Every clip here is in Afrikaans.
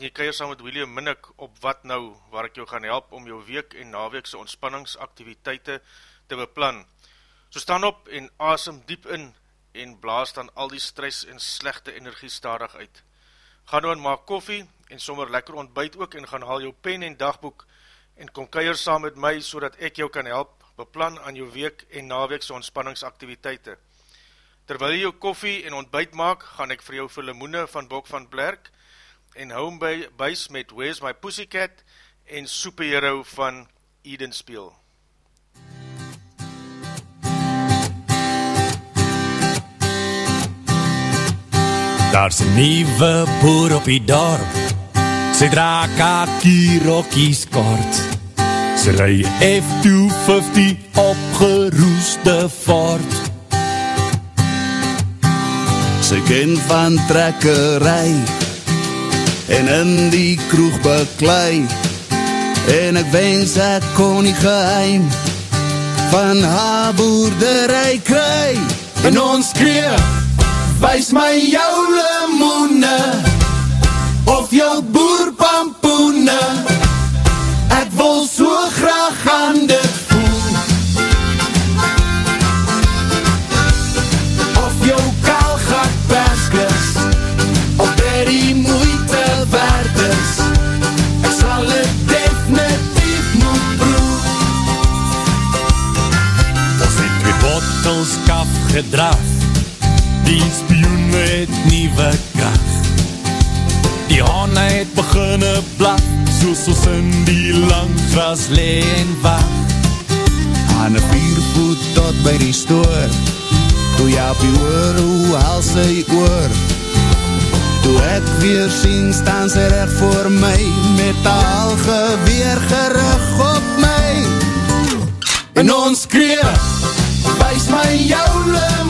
en jy keier saam met William Minnick op Wat Nou, waar ek jou gaan help om jou week en naweekse ontspanningsaktiviteite te beplan. So staan op en asem diep in en blaas dan al die stress en slechte energie stadig uit. Ga nou en maak koffie en sommer lekker ontbijt ook en gaan haal jou pen en dagboek en kom keier saam met my so dat ek jou kan help beplan aan jou week en naweekse ontspanningsaktiviteite. Terwyl jy jou koffie en ontbijt maak, gaan ek vir jou vir limoene van Bok van Blerk en home bys met Where's My Pussycat en Superhero van Eden speel. Daar's 'n nuwe boer op die dorp. Sy dra kakie rokkies kort. Sy ry F250 opgeroeste Ford. Sy ken van trekkery en in die kroeg beklei. En ek wens ek kon die geheim van haar boerdery kry. En ons skree wys my jou limoene of jou boerpampoene. Ek wil so graag aan dit gedraf. Die spioen het nieuwe kracht. Die honne het beginne blaf, soos ons in die lang gras lee en wacht. aan een viervoet tot by die stoor toe jy op die oor, hoe haal sy oor toe ek weer sien staan sy recht voor my met al geweer gerig op my en ons skree wys my jou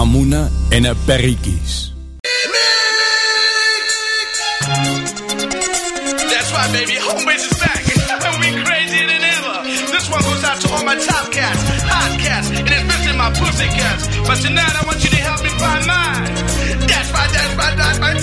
Αμούνα, ένα Perikis. That's baby. Is back. we crazier than ever. This one goes out to all my top cats, hot cats, and especially my pussy cats. But tonight, I want you to help me find mine. That's right, that's right, that's right.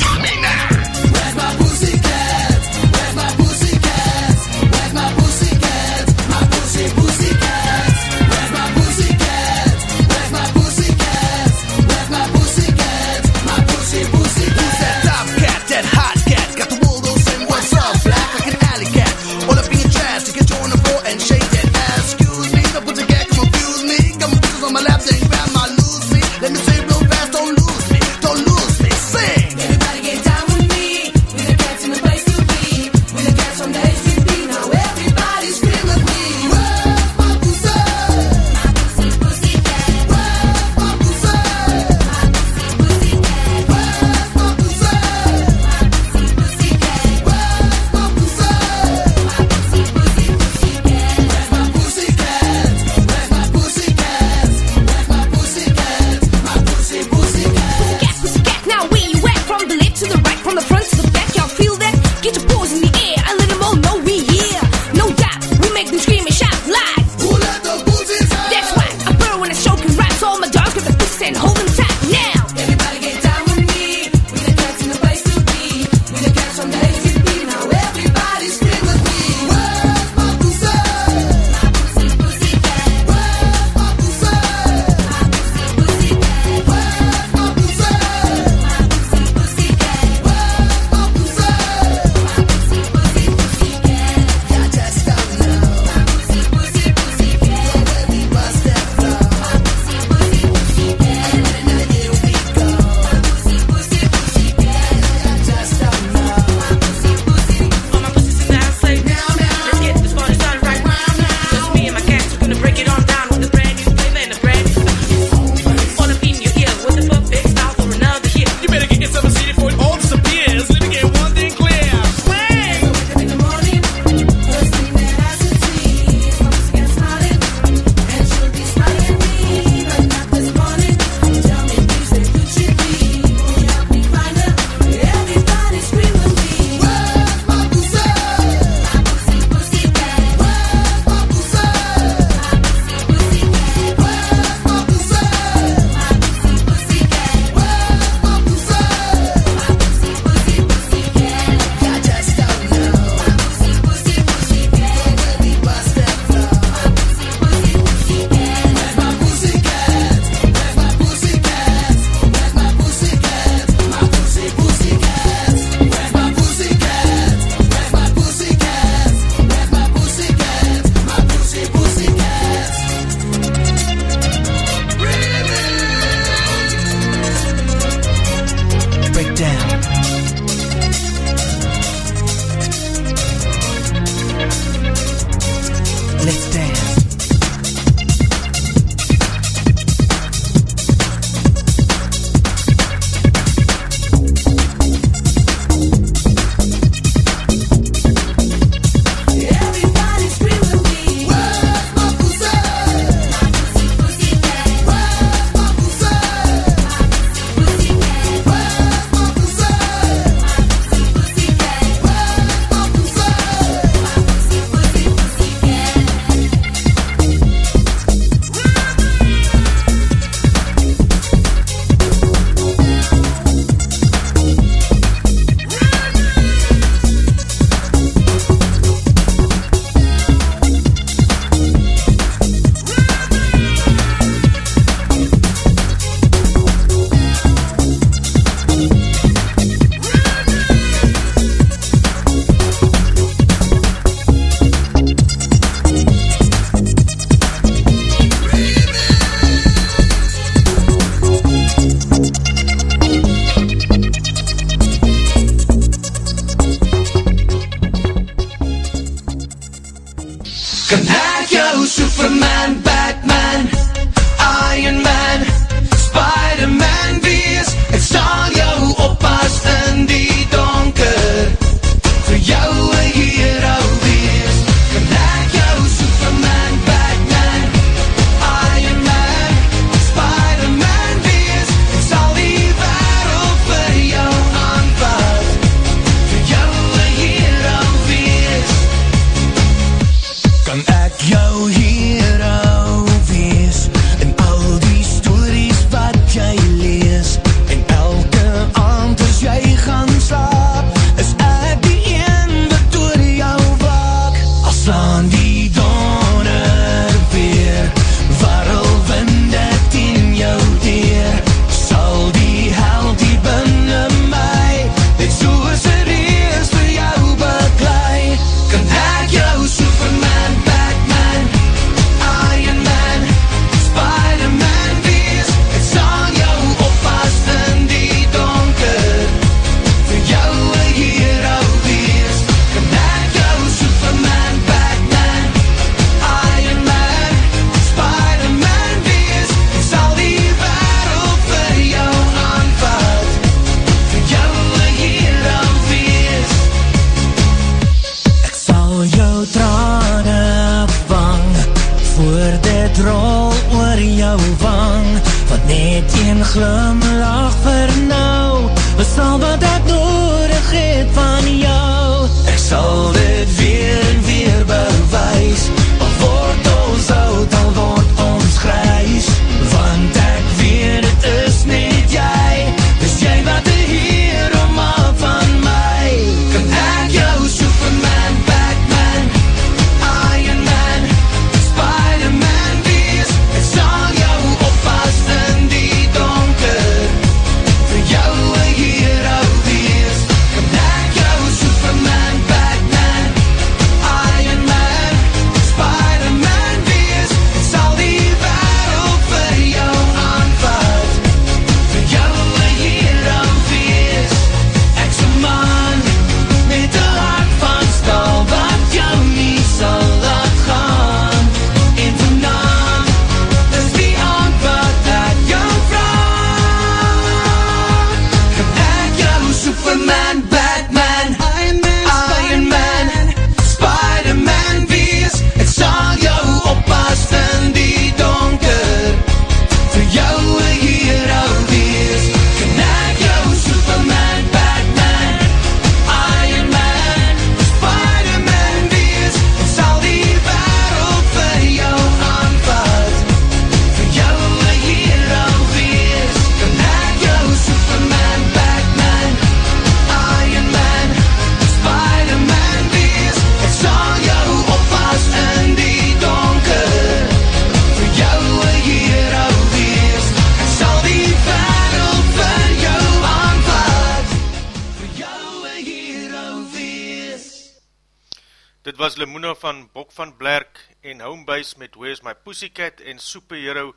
Dit was Limoena van Bok van Blerk en Homebase met Where's My Pussycat en Superhero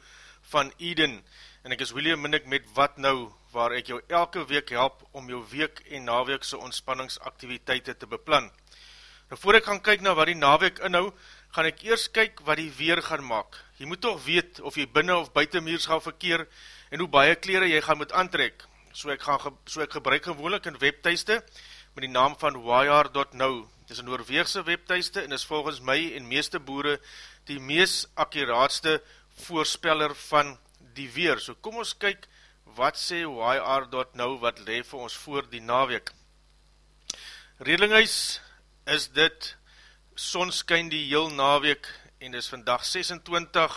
van Eden. En ek is William Minnick met Wat Nou, waar ek jou elke week help om jou week en naweekse ontspanningsaktiviteite te beplan. Nou voor ek gaan kyk na wat die naweek inhou, gaan ek eers kyk wat die weer gaan maak. Jy moet toch weet of jy binnen of buiten muurs gaan verkeer en hoe baie kleren jy gaan moet aantrek. So ek, gaan, so ek gebruik gewoonlik een webtuiste met die naam van wire.now. Dit is een Noorweegse webtuiste en is volgens my en meeste boere die mees akkuraatste voorspeller van die weer. So kom ons kyk wat sê wire.now wat le vir ons voor die naweek. Redlinghuis is dit sonskyn die heel naweek en is vandag 26,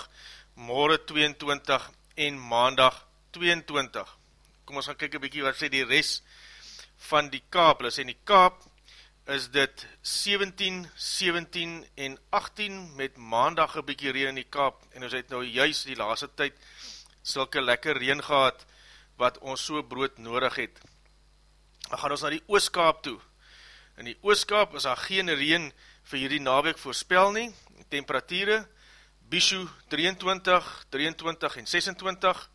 morgen 22 en maandag 22. Kom ons gaan kyk een bykie wat sê die rest van die kaap. Hulle sê in die kaap is dit 17, 17 en 18 met maandag een bykie reen in die kaap en ons het nou juist die laaste tyd sulke lekker reen gehad wat ons so brood nodig het. Dan gaan ons na die ooskaap toe. In die ooskaap is daar geen reen vir hierdie naweek voorspel nie. Temperatuurde, Bishu 23, 23 en 26,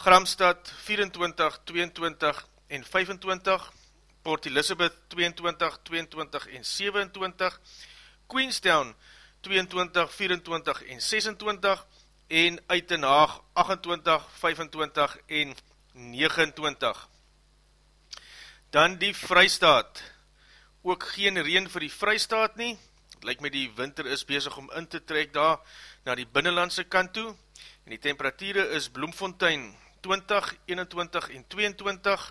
Gramstad 24, 22 en 25, Port Elizabeth 22, 22 en 27, Queenstown 22, 24 en 26 en Uitenhaag 28, 25 en 29. Dan die Vrystaat, ook geen reen vir die Vrystaat nie, het lyk my die winter is bezig om in te trek daar na die binnenlandse kant toe, en die temperatuurde is Bloemfontein 20, 21 en 22,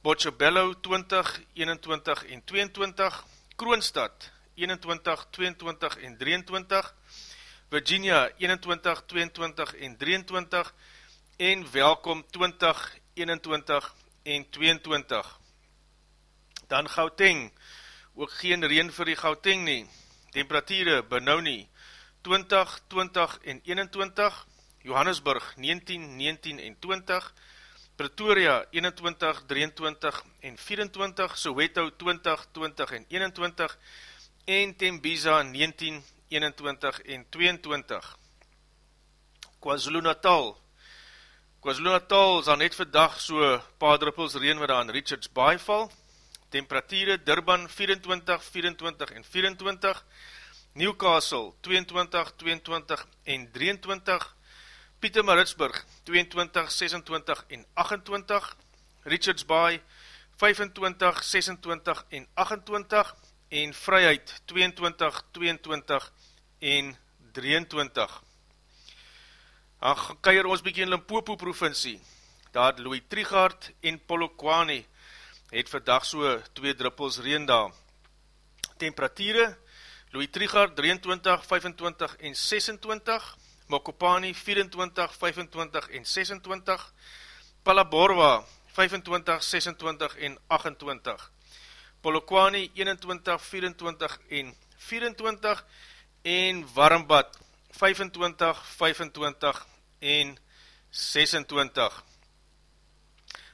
Bochobello 20, 21 en 22, Kroonstad 21, 22 en 23, Virginia 21, 22 en 23, en Welkom 20, 21 en 22. Dan Gauteng, ook geen reen vir die Gauteng nie. Temperatuurde, Benoni, 20, 20 en 21, Johannesburg, 19, 19 en 20, Pretoria, 21, 23 en 24, Soweto, 20, 20 en 21, en Tembisa, 19, 21 en 22. KwaZulu Natal, KwaZulu Natal is daar net vandag so paar druppels reen wat daar aan Richards Bay val, temperatuurde Durban 24, 24 en 24, Newcastle 22, 22 en 23, Pietermaritzburg 22, 26 en 28, Richards Bay 25, 26 en 28 en Vryheid 22, 22 en 23. Dan keier ons bykie in Limpopo provincie. Daar Louis Trigard en Polokwane het vandag so twee druppels reen daar. Temperatuurde, Louis Trigard 23, 25 en 26, Mokopani 24, 25 en 26, Palaborwa 25, 26 en 28, Polokwane 21, 24 en 24 en Warmbad 25, 25 en 26.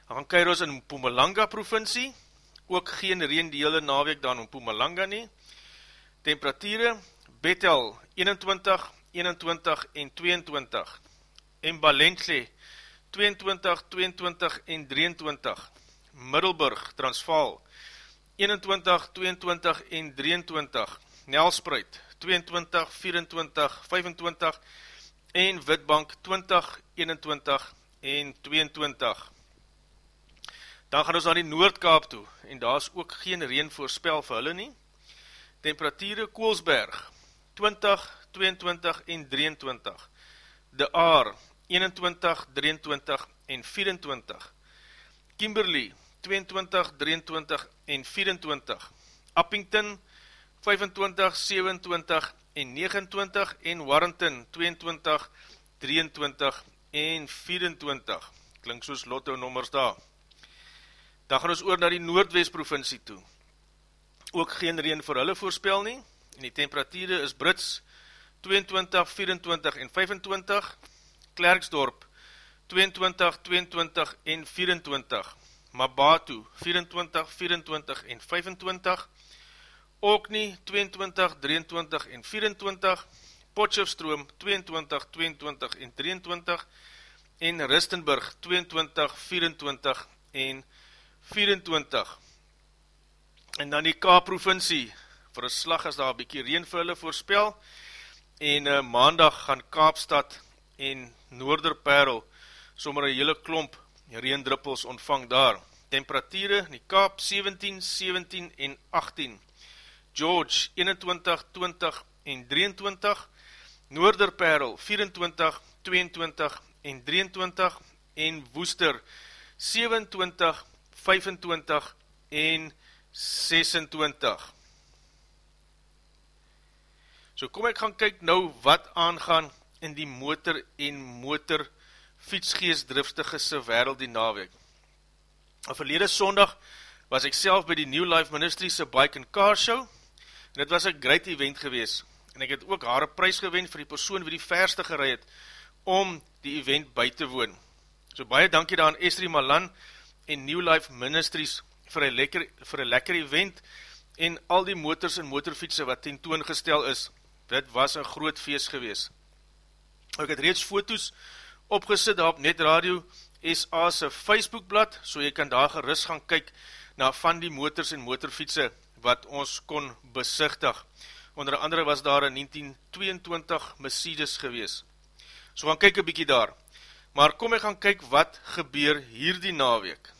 Dan gaan Kairos in Mpumalanga provincie, ook geen reen die hele naweek daar in Mpumalanga nie. Temperatuurde, Bethel 21, 21 en 22. Mbalenhle 22, 22 en 23. Middelburg, Transvaal 21, 22 en 23. Nelspruit 22, 24, 25 en Witbank 20, 21 en 22. Dan gaan ons naar die Noordkaap toe en daar is ook geen reen voorspel vir hulle nie. Temperatuurde Koolsberg 20, 22 en 23. De Aar 21, 23 en 24. Kimberley 22, 23 en 24. Uppington 25, 27 en 29 en Warrington 22, 23 en 24. Klink soos lotto nommers daar. Dan gaan ons oor na die Noordwest provincie toe. Ook geen reen vir hulle voorspel nie. En die temperatuurde is Brits 22, 24 en 25. Klerksdorp 22, 22 en 24. Mabatu 24, 24 en 25. Okni 22, 23 en 24. Potchefstroom 22, 22 en 23. En Ristenburg 22, 24 en 24. En dan die Kaap provincie, vir een slag is daar bykie reen vir hulle voorspel, en uh, maandag gaan Kaapstad en Noorderperl sommer een hele klomp reendruppels ontvang daar. Temperatuurde, die Kaap 17, 17 en 18, George 21, 20 en 23, Noorderperl 24, 22 en 23, en Woester 27, 25 en 26. So kom ek gaan kyk nou wat aangaan in die motor en motor fietsgeestdriftige se wereld die naweek. Verlede sondag was ek self by die New Life Ministry se Bike and Car Show en dit was een great event gewees en ek het ook haar prijs gewend vir die persoon wie die verste gerei het om die event by te woon. So baie dankie daar aan Estrie Malan en New Life Ministries vir een lekker, vir een lekker event en al die motors en motorfietse wat tentoongestel is, dit was een groot feest gewees. Ek het reeds foto's opgesit daar op Net Radio SA's Facebookblad, so jy kan daar gerust gaan kyk na van die motors en motorfietse wat ons kon besichtig. Onder andere was daar een 1922 Mercedes gewees. So gaan kyk een bykie daar. Maar kom ek gaan kyk wat gebeur hier die naweek.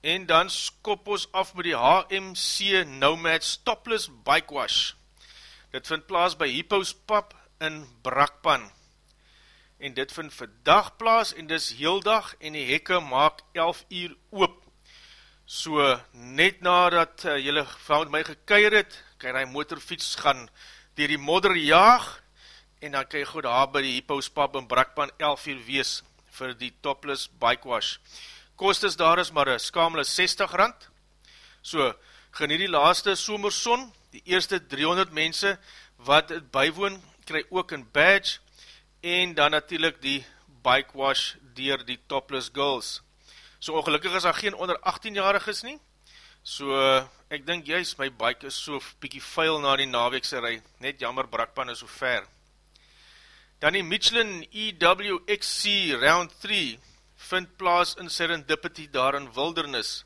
En dan skop ons af met die HMC Nomad Stopless Bike Wash. Dit vind plaas by Hippos Pub in Brakpan. En dit vind vandag plaas en dis heel dag en die hekke maak 11 uur oop. So net nadat uh, jylle van my gekeier het, kan jy motorfiets gaan dier die modder jaag en dan kan jy goed daar by die Hippos Pub in Brakpan 11 uur wees vir die topless bike wash. Kostes daar is maar een skamele 60 rand. So, geniet die laaste somerson, die eerste 300 mense wat het bywoon, kry ook een badge en dan natuurlijk die bike wash dier die topless girls. So ongelukkig is daar geen onder 18-jarig is nie, so ek dink juist my bike is so bykie vuil na die naweekse rij, net jammer brakpan is so ver. Dan die Michelin EWXC Round 3 vind plaas in Serendipity daar in Wilderness.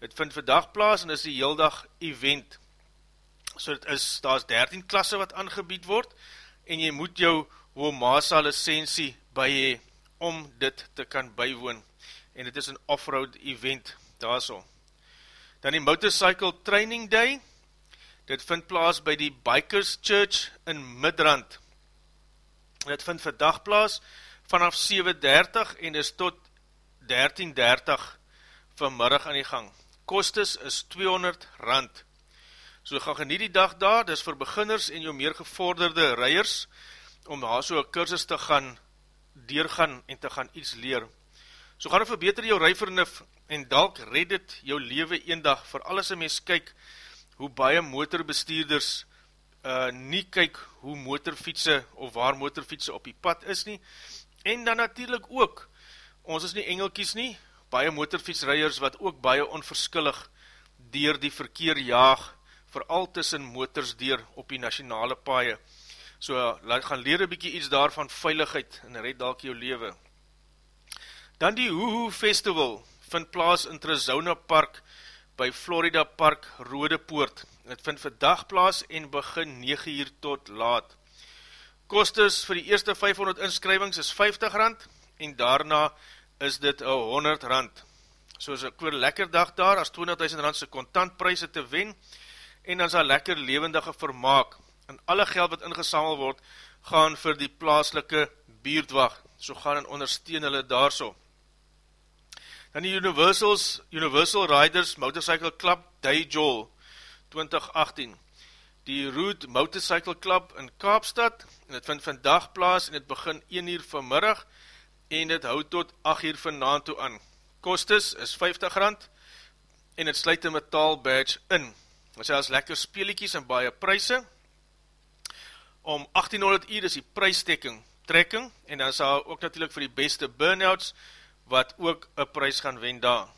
Het vind vandag plaas en is die heel dag event. So het is, daar is 13 klasse wat aangebied word en jy moet jou WOMASA licensie by jy om dit te kan bywoon. En dit is een off-road event daar so. Dan die Motorcycle Training Day, dit vind plaas by die Bikers Church in Midrand. Dit vind vandag plaas vanaf 7.30 en is tot 13.30 vanmiddag aan die gang. Kostes is 200 rand. So gaan geniet die dag daar, dis vir beginners en jou meer gevorderde reiers, om daar so een kursus te gaan deurgaan en te gaan iets leer. So gaan verbeter jou rijvernuf en dalk red het jou leven eendag vir alles en mens kyk hoe baie motorbestuurders uh, nie kyk hoe motorfietse of waar motorfietse op die pad is nie. En dan natuurlijk ook, ons is nie engelkies nie, baie motorfietsrijers wat ook baie onverskillig dier die verkeer jaag, vooral tussen motors dier op die nationale paaie. So, laat gaan leer een bykie iets daarvan veiligheid en red dalk jou leven. Dan die Hoo Festival vind plaas in Trezona Park by Florida Park Rodepoort. Het vind vandag plaas en begin 9 uur tot laat. Kostes vir die eerste 500 inskrywings is 50 rand en daarna is dit 100 rand. So is ek weer lekker dag daar as 20.000 randse contantprijse te wen en dan is daar lekker levendige vermaak. En alle geld wat ingesamel word, gaan vir die plaaslike buurtwag. So gaan en ondersteun hulle daar so. Dan die Universals, Universal Riders Motorcycle Club Dayjol 2018. Die Root Motorcycle Club in Kaapstad en het vind vandag plaas en het begin 1 uur vanmiddag en het houd tot 8 uur vanavond toe aan. Kostes is 50 rand en het sluit een metaal badge in. Ons sê as lekker speeliekies en baie pryse. Om 1800 uur is die prystekking trekking en dan sal ook natuurlijk vir die beste burnouts wat ook een prijs gaan wen daar.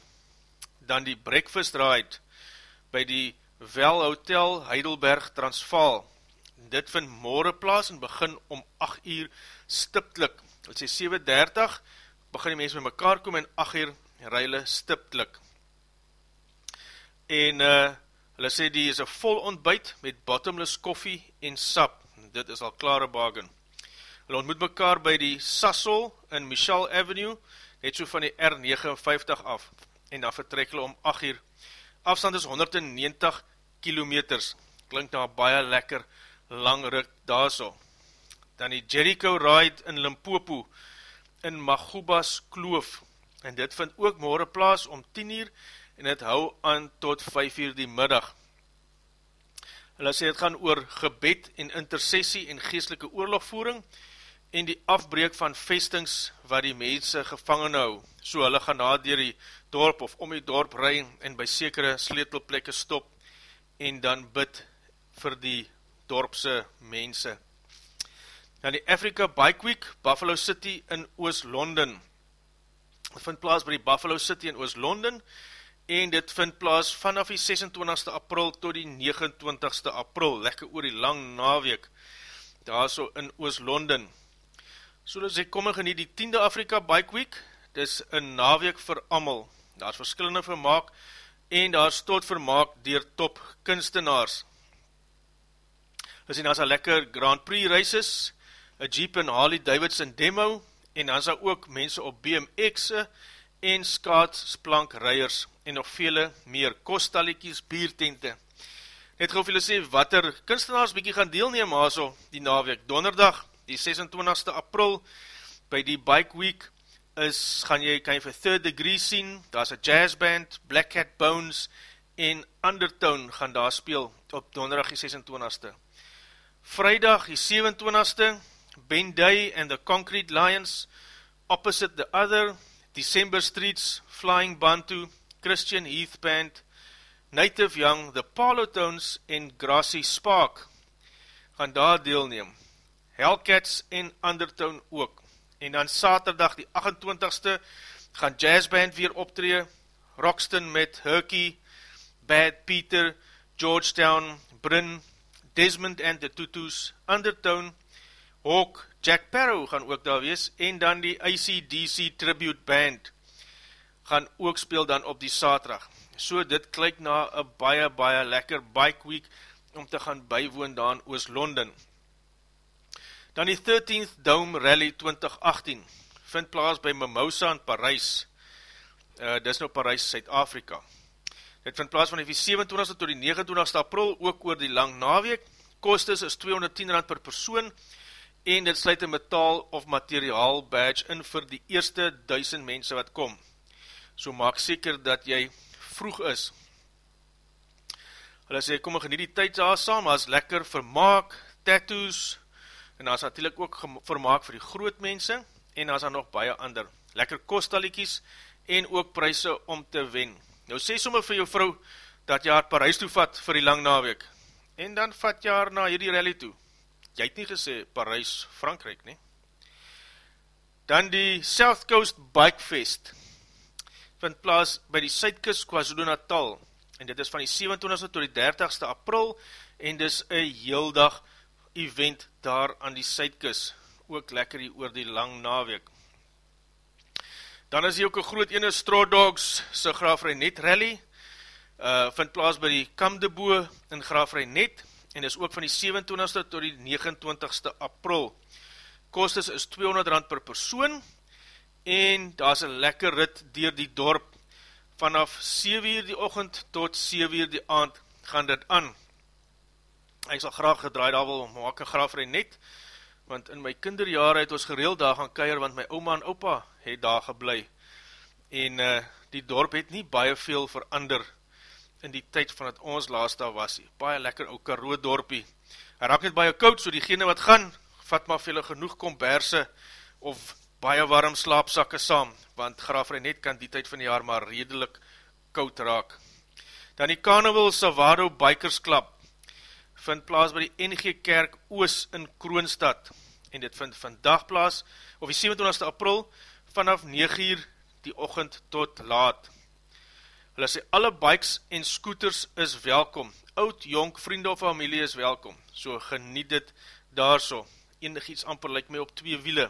Dan die breakfast ride by die Wel Hotel Heidelberg Transvaal. Dit vind morgen plaas en begin om 8 uur stiptelik. Het sê 7.30 begin die mense met mekaar kom en 8 uur reile stiptelik. En uh, hulle sê die is een vol ontbijt met bottomless koffie en sap. Dit is al klare bagen. Hulle ontmoet mekaar by die Sassel in Michelle Avenue net so van die R59 af, en dan vertrek hulle om 8 uur. Afstand is 190 kilometers, klink na baie lekker lang ruk daar so. Dan die Jericho Ride in Limpopo, in Magubas Kloof, en dit vind ook morgen plaas om 10 uur, en het hou aan tot 5 uur die middag. Hulle sê het gaan oor gebed en intercessie en geestelike oorlogvoering, en die afbreek van vestings wat die mense gevangen hou. So hulle gaan na dier die dorp of om die dorp rui en by sekere sleetelplekke stop en dan bid vir die dorpse mense. Dan die Africa Bike Week, Buffalo City in Oost-London. Het vind plaas by die Buffalo City in Oost-London en dit vind plaas vanaf die 26ste april tot die 29ste april, lekker oor die lang naweek, daar so in Oost-London. So as ek kom en geniet die 10de Afrika Bike Week, dis een naweek vir amal, daar is verskillende vermaak, en daar is tot vermaak dier top kunstenaars. As en daar is een lekker Grand Prix races, een Jeep en Harley Davidson demo, en dan is ook mense op BMX'e, en skaatsplank reiers, en nog vele meer kostaliekies, biertente. Net gauw vir julle sê, wat er kunstenaars bykie gaan deelneem, also die naweek, donderdag, die 26ste april, by die Bike Week, is, gaan jy, kan jy vir Third Degree sien, daar is een jazzband, Black Cat Bones, en Undertone gaan daar speel, op donderdag die 26ste. Vrijdag die 27ste, Ben Day and the Concrete Lions, Opposite the Other, December Streets, Flying Bantu, Christian Heath Band, Native Young, The Parlotones en Grassy Spark gaan daar deelneem. Hellcats en Undertone ook. En dan saterdag die 28ste gaan Jazzband weer optree, Roxton met Herky, Bad Peter, Georgetown, Bryn, Desmond and the Tutus, Undertone, Hawk, Jack Parrow gaan ook daar wees, en dan die ACDC Tribute Band gaan ook speel dan op die saterdag. So dit klik na een baie, baie lekker bike week om te gaan bywoon daar in Oost-London. Dan die 13th Dome Rally 2018 vind plaas by Mimosa in Parijs. Uh, dis nou Parijs, Suid-Afrika. Dit vind plaas van die 27ste tot die 29ste april, ook oor die lang naweek. Kostes is 210 rand per persoon dit sluit een metaal of materiaal badge in vir die eerste duisend mense wat kom. So maak seker dat jy vroeg is. Hulle sê, kom en geniet die tyd daar saam, as lekker vermaak, tattoos, en is natuurlijk ook vermaak vir die groot mense, en is daar nog baie ander. Lekker kostaliekies, en ook pryse om te wen. Nou sê sommer vir jou vrou, dat jy haar Parijs toe vat vir die lang naweek, en dan vat jy haar na hierdie rally toe. Jy het nie gesê Parijs, Frankrijk nie. Dan die South Coast Bike Fest vind plaas by die Suidkus KwaZulu Natal en dit is van die 27ste tot die 30ste april en dis een heel dag event daar aan die Suidkus. Ook lekker hier oor die lang naweek. Dan is hier ook een groot ene Straw Dogs sy Graafrij Net Rally uh, vind plaas by die Kamdebo in Graafrij Net en is ook van die 27ste tot die 29ste april kostes is 200 rand per persoon en daar is een lekker rit dier die dorp vanaf 7 uur die ochend tot 7 uur die aand gaan dit aan. Ek sal graag gedraai daar wil maak een graaf net, want in my kinderjare het ons gereeld daar gaan keir, want my oma en opa het daar geblei. En uh, die dorp het nie baie veel verander in die tyd van het ons laatst daar was. Baie lekker ou karoo dorpie. Hy raak net baie koud, so diegene wat gaan, vat maar vir genoeg komberse of baie warm slaapsakke saam, want Graafrij net kan die tyd van die jaar maar redelik koud raak. Dan die Carnival Savado Bikers Club vind plaas by die NG Kerk Oos in Kroonstad en dit vind vandag plaas op die 27 april vanaf 9 uur die ochend tot laat. Hulle sê alle bikes en scooters is welkom, oud, jonk, vriende of familie is welkom, so geniet dit daar so, enig iets amper lyk my op twee wiele.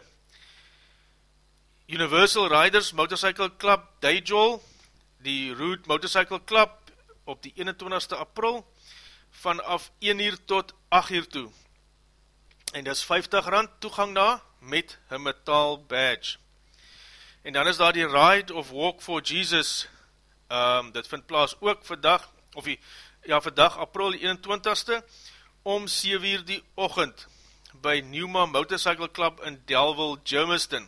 Universal Riders Motorcycle Club Dayjol, die Route Motorcycle Club op die 21ste april vanaf 1 uur tot 8 uur toe. En dis 50 rand toegang daar met een metaal badge. En dan is daar die Ride of Walk for Jesus, um, dit vind plaas ook vandag, of die, ja, vandag april die 21ste, om 7 uur die ochend, by Newma Motorcycle Club in Delville, Germiston.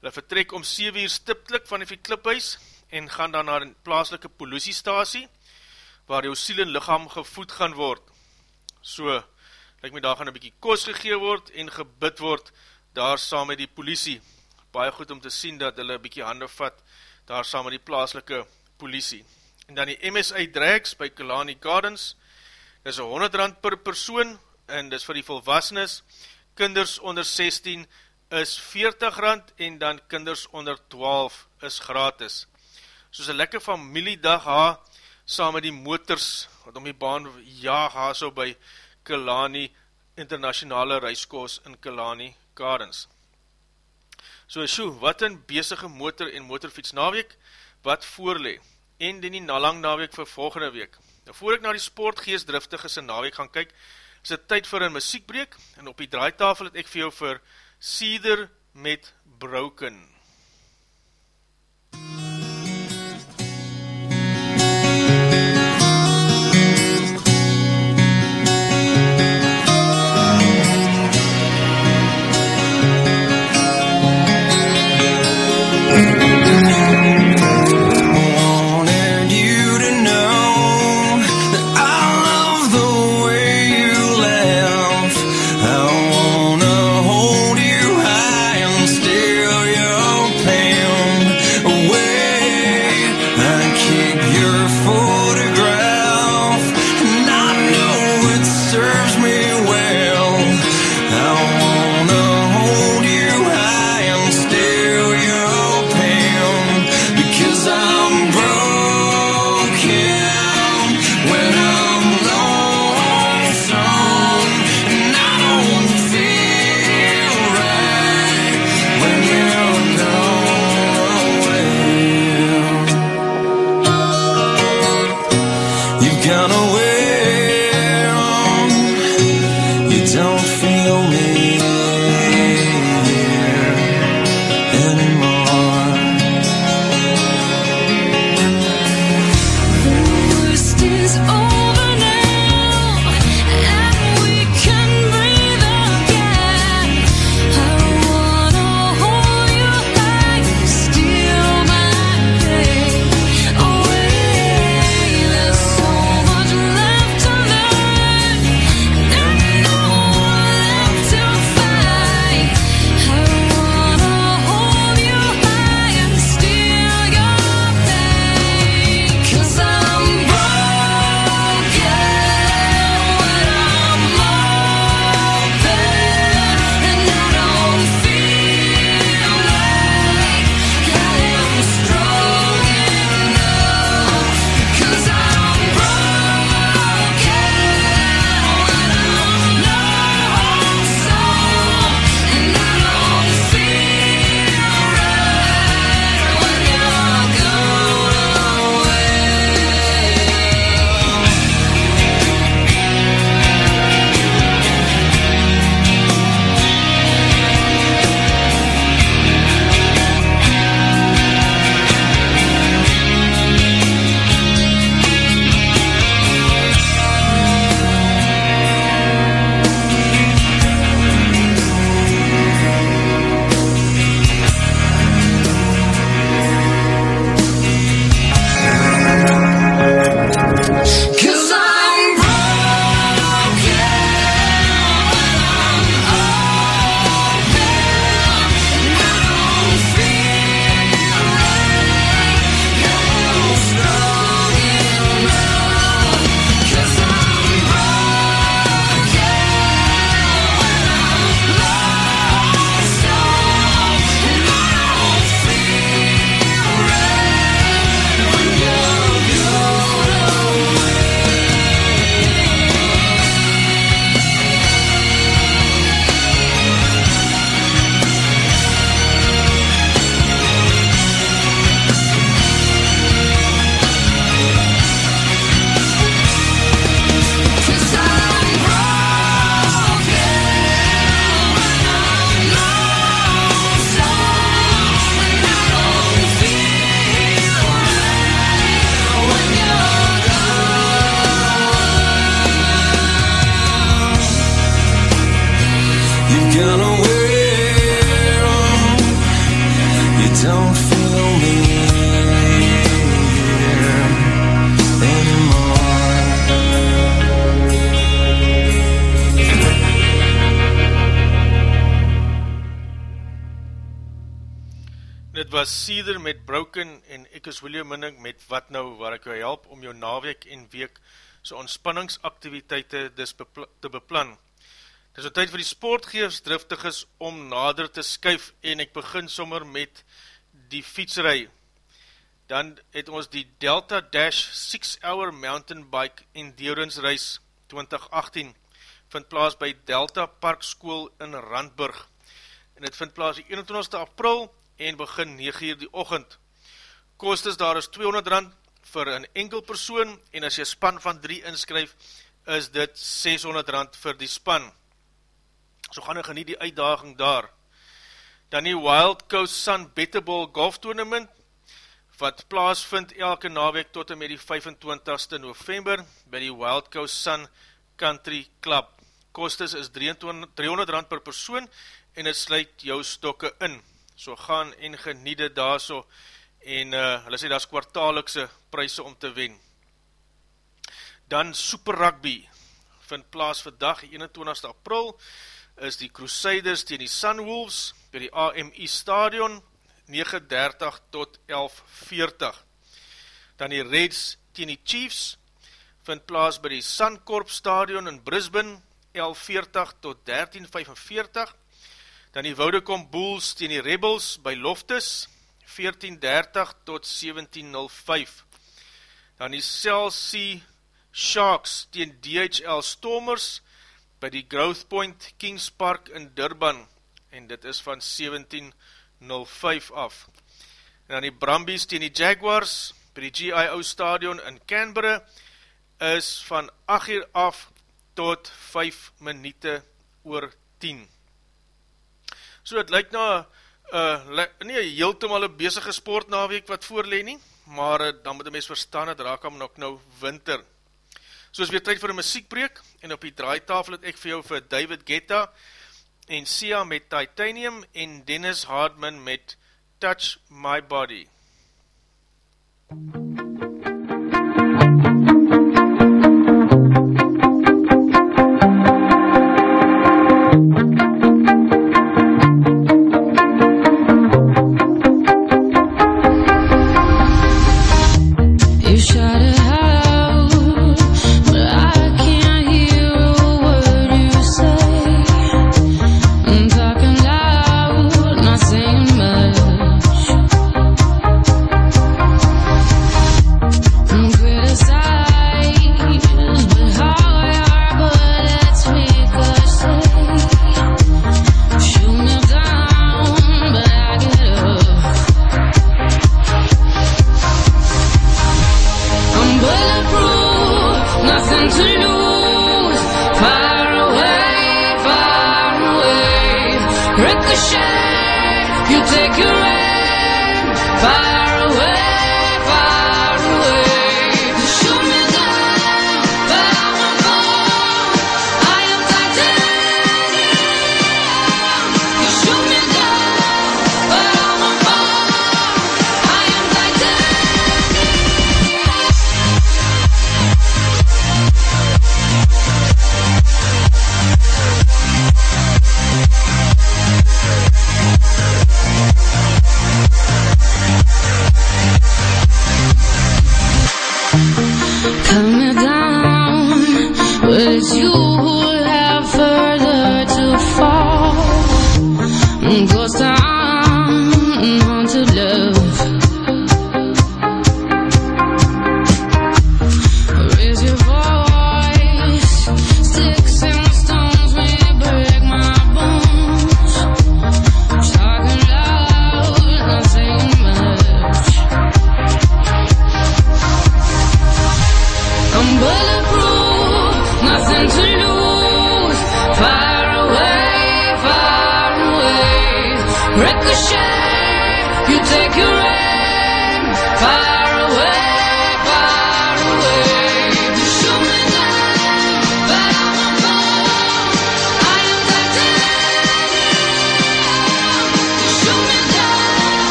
Hulle vertrek om 7 uur stiptelik van die kliphuis en gaan dan naar een plaaslike politiestasie waar jou siel en lichaam gevoed gaan word. So, like my daar gaan een bykie kos gegee word en gebid word daar saam met die politie. Baie goed om te sien dat hulle een bykie hande vat daar saam met die plaaslike politie. En dan die MSI Drags by Kalani Gardens, dit is 100 rand per persoon en dit is vir die volwassenes, kinders onder 16 is 40 rand en dan kinders onder 12 is gratis. Soos een lekker familiedag ha, saam met die motors, wat om die baan jaag ha, so by Kalani Internationale Reiskoos in Kalani Gardens. So, so, wat een bezige motor en motorfiets naweek, wat voorlee, en die nie nalang naweek vir volgende week. Nou, voor ek na die sportgeestdriftige sy naweek gaan kyk, is het tyd vir een muziekbreek, en op die draaitafel het ek vir jou vir Cedar met Broken. Was Cedar met Broken en ek is William Minning met Wat Nou, waar ek jou help om jou naweek en week so ontspanningsaktiviteite dis bepla te beplan. Dit is nou tyd vir die sportgeefs driftig is om nader te skuif en ek begin sommer met die fietsrij. Dan het ons die Delta Dash 6 Hour Mountain Bike Endurance Race 2018 vind plaas by Delta Park School in Randburg. En dit vind plaas die 21ste april en begin 9 uur die ochend. Kostes daar is 200 rand vir een enkel persoon en as jy span van 3 inskryf is dit 600 rand vir die span. So gaan ek geniet die uitdaging daar. Dan die Wild Coast Sun Betterball Golf Tournament wat plaas vind elke naweek tot en met die 25ste november by die Wild Coast Sun Country Club. Kostes is 23, 300 rand per persoon en het sluit jou stokke in. So gaan en geniet dit daar so en uh, hulle sê daar is kwartalikse prijse om te wen. Dan Super Rugby vind plaas vandag 21 april is die Crusaders tegen die Sunwolves by die AMI Stadion 9.30 tot 11.40. Dan die Reds tegen die Chiefs vind plaas by die Suncorp Stadion in Brisbane 11.40 tot 13.45. Dan die Woudekom Bulls tegen die Rebels by Loftus 14.30 tot 17.05. Dan die Chelsea Sharks tegen DHL Stormers by die Growth Point Kings Park in Durban en dit is van 17.05 af. En dan die Brumbies tegen die Jaguars by die GIO Stadion in Canberra is van 8 uur af tot 5 minute oor 10. So het lyk na uh, nie heeltemal een bezige sport naweek wat voorleen nie, maar uh, dan moet die mens verstaan, het raak om nog nou winter. So is weer tyd vir een muziekbreek, en op die draaitafel het ek vir jou vir David Guetta, en Sia met Titanium, en Dennis Hardman met Touch My Body. You take your.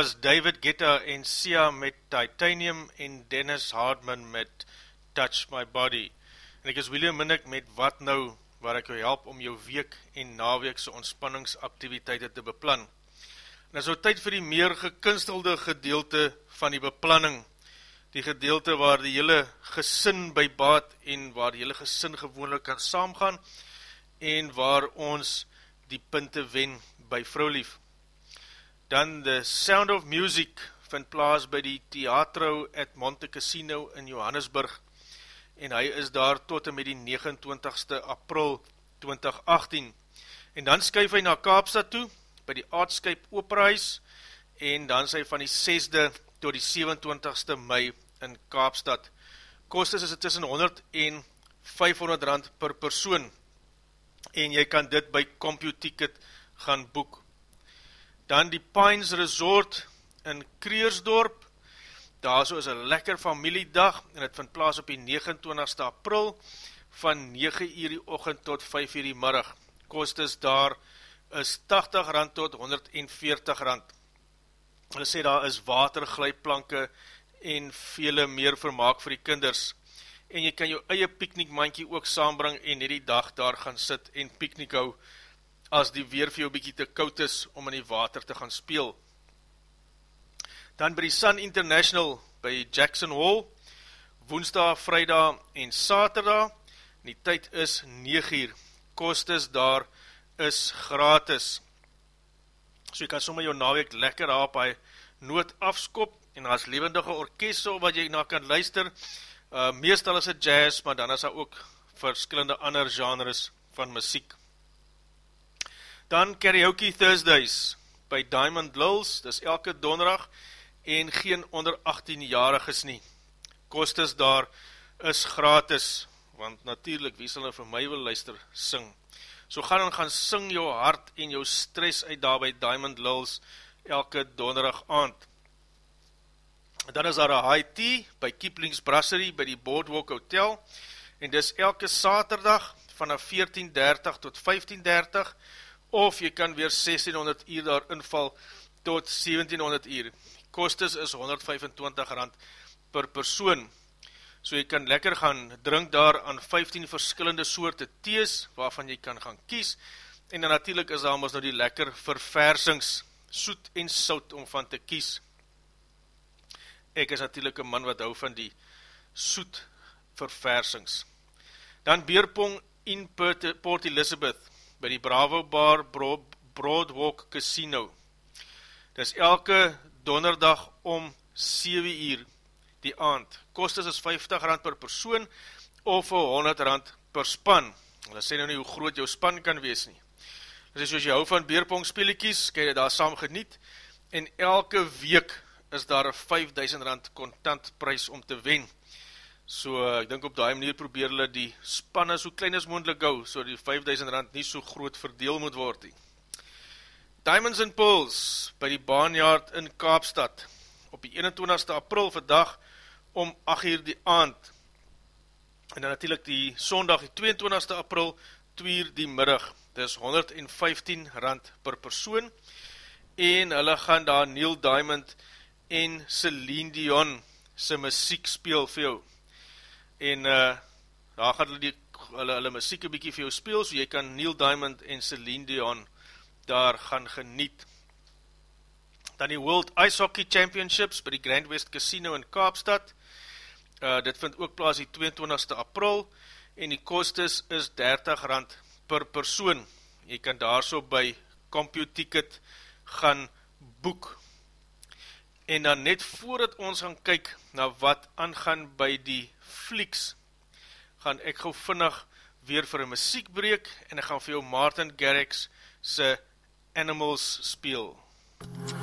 Was David Guetta en Sia met Titanium en Dennis Hardman met Touch My Body. En ek is William Minnick met Wat Nou, waar ek jou help om jou week en naweekse ontspanningsaktiviteite te beplan. En is nou tyd vir die meer gekunstelde gedeelte van die beplanning, die gedeelte waar die hele gesin by baat en waar die hele gesin gewoonlik kan saamgaan en waar ons die punte wen by vroulief. Dan The Sound of Music vind plaas by die Teatro at Monte Casino in Johannesburg en hy is daar tot en met die 29ste april 2018 en dan skuif hy na Kaapstad toe by die Aardskyp Operahuis en dan sy van die 6de tot die 27ste mei in Kaapstad. Kostes is tussen 100 en 500 rand per persoon en jy kan dit by CompuTicket gaan boek. Dan die Pines Resort in Kreersdorp, daar so is een lekker familiedag en het vind plaas op die 29ste april van 9 uur die ochend tot 5 uur die middag. Kostes daar is 80 rand tot 140 rand. Hulle sê daar is waterglijplanke en vele meer vermaak vir die kinders. en jy kan jou eie piknikmandjie ook saambring en die dag daar gaan sit en piknik hou as die weer vir jou bykie te koud is om in die water te gaan speel. Dan by die Sun International by Jackson Hall, woensdag, vrijdag en saterdag, die tyd is 9 uur, kostes daar is gratis. So jy kan sommer jou naweek lekker daar op hy noot afskop, en as levendige orkest so wat jy na kan luister, uh, meestal is het jazz, maar dan is daar ook verskillende ander genres van muziek. Dan Karaoke Thursdays by Diamond Lulls, dis elke donderdag, en geen onder 18-jariges nie. Kostes daar is gratis, want natuurlijk, wie sal nou vir my wil luister, sing. So gaan en gaan sing jou hart en jou stress uit daar by Diamond Lulls elke donderdag aand. Dan is daar een high tea by Kieplings Brasserie by die Boardwalk Hotel, en dis elke saterdag vanaf 14.30 tot 15.30, of jy kan weer 1600 uur daar inval tot 1700 uur. Kostes is 125 rand per persoon. So jy kan lekker gaan drink daar aan 15 verskillende soorte thees, waarvan jy kan gaan kies, en dan natuurlijk is daar ons nou die lekker verversings, soet en sout om van te kies. Ek is natuurlijk een man wat hou van die soet verversings. Dan Beerpong in Port Elizabeth, by die Bravo Bar Bro Broadwalk Casino. Dis elke donderdag om 7 uur die aand. Kostes is 50 rand per persoon of 100 rand per span. Hulle sê nou nie hoe groot jou span kan wees nie. Dus soos jy hou van beerpong speeliekies, kan jy daar saam geniet en elke week is daar een 5000 rand contant prijs om te wen. So ek dink op die manier probeer hulle die spanne so klein as moendlik hou, so die 5000 rand nie so groot verdeel moet word nie. Diamonds and Pearls by die baanjaard in Kaapstad. Op die 21ste april vandag om 8 uur die aand. En dan natuurlijk die sondag die 22ste april 2 uur die middag. Dit is 115 rand per persoon. En hulle gaan daar Neil Diamond en Celine Dion sy muziek speel vir jou en uh, daar gaan hulle, die, hulle, hulle muziek een bykie vir jou speel so jy kan Neil Diamond en Celine Dion daar gaan geniet. Dan die World Ice Hockey Championships by die Grand West Casino in Kaapstad. Uh, dit vind ook plaas die 22ste april en die kostes is 30 rand per persoon. Jy kan daar so by CompuTicket gaan boek. En dan net voordat ons gaan kyk na wat aangaan by die flieks, gaan ek gauw vinnig weer vir een muziekbreek en ek gaan vir jou Martin Garrix sy Animals speel. was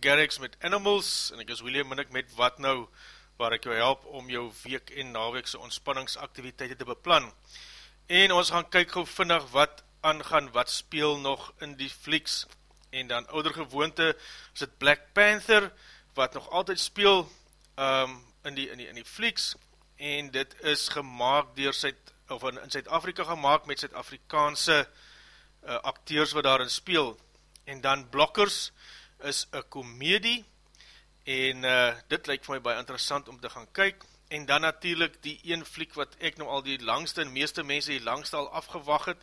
Garrix met Animals en ek is William Minnick met Wat Nou waar ek jou help om jou week en naweekse ontspanningsaktiviteite te beplan. En ons gaan kyk gauw vinnig wat aangaan, wat speel nog in die flieks. En dan ouder gewoonte is het Black Panther wat nog altyd speel um, in die, in die, in die flieks en dit is gemaakt dier Zuid, of in, Zuid-Afrika gemaakt met Zuid-Afrikaanse uh, acteurs wat daarin speel. En dan Blokkers is een komedie en uh, dit lyk vir my baie interessant om te gaan kyk. En dan natuurlijk die een fliek wat ek nou al die langste en meeste mense die langste al afgewag het.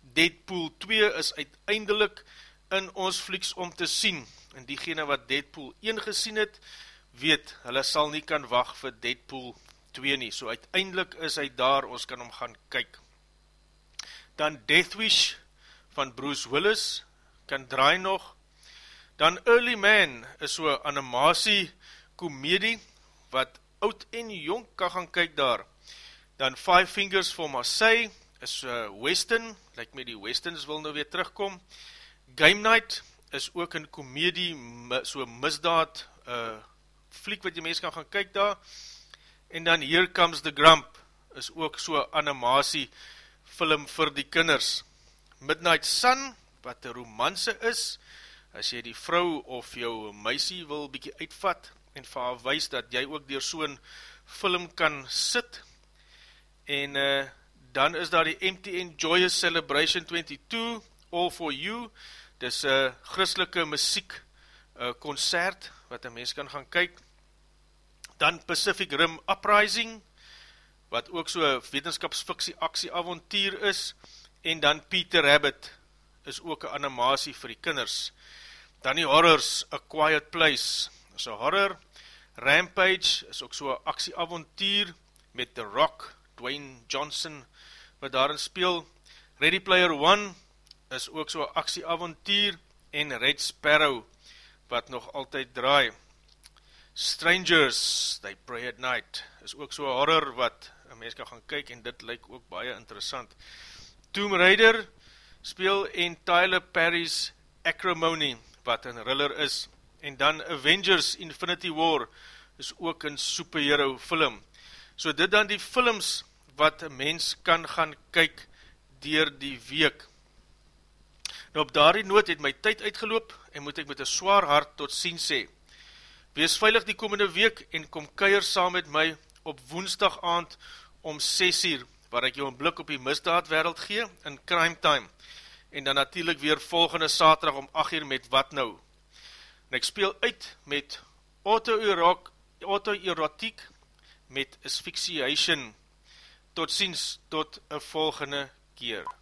Deadpool 2 is uiteindelik in ons flieks om te sien. En diegene wat Deadpool 1 gesien het, weet, hulle sal nie kan wacht vir Deadpool 2 nie. So uiteindelik is hy daar, ons kan hom gaan kyk. Dan Deathwish van Bruce Willis, kan draai nog. Dan Early Man is so animatie komedie, wat oud en jong kan gaan kyk daar. Dan Five Fingers for Marseille is uh, Western, like met die Westerns wil nou weer terugkom. Game Night is ook een komedie, so misdaad uh, fliek wat die mens kan gaan kyk daar. En dan Here Comes the Grump is ook so animatie film vir die kinders. Midnight Sun, wat een romanse is, as jy die vrou of jou meisie wil bykie uitvat en vir haar wees dat jy ook dier so'n film kan sit. En uh, dan is daar die MTN Joyous Celebration 22, All For You, dis een christelike muziek uh, concert, wat een mens kan gaan kyk. Dan Pacific Rim Uprising, wat ook so wetenskapsfiksie actie avontuur is, en dan Peter Rabbit, is ook een animatie vir die kinders. Dan die horrors, A Quiet Place, is een horror. Rampage is ook so een actie-avontuur met The Rock, Dwayne Johnson, wat daarin speel. Ready Player One is ook so een actie-avontuur en Red Sparrow, wat nog altyd draai. Strangers, They Pray at Night, is ook so een horror wat een mens kan gaan kyk en dit lyk ook baie interessant. Tomb Raider speel en Tyler Perry's Acrimony, wat een thriller is. En dan Avengers Infinity War is ook een superhero film. So dit dan die films wat een mens kan gaan kyk dier die week. Nou op daardie noot het my tyd uitgeloop en moet ek met een zwaar hart tot sien sê. Wees veilig die komende week en kom keier saam met my op woensdag aand om 6 uur, waar ek jou een blik op die misdaadwereld gee in Crime Time. En dan natuurlijk weer volgende saterdag om 8 uur met Wat Nou. En ek speel uit met auto-erotiek met asphyxiation. Tot ziens, tot een volgende keer.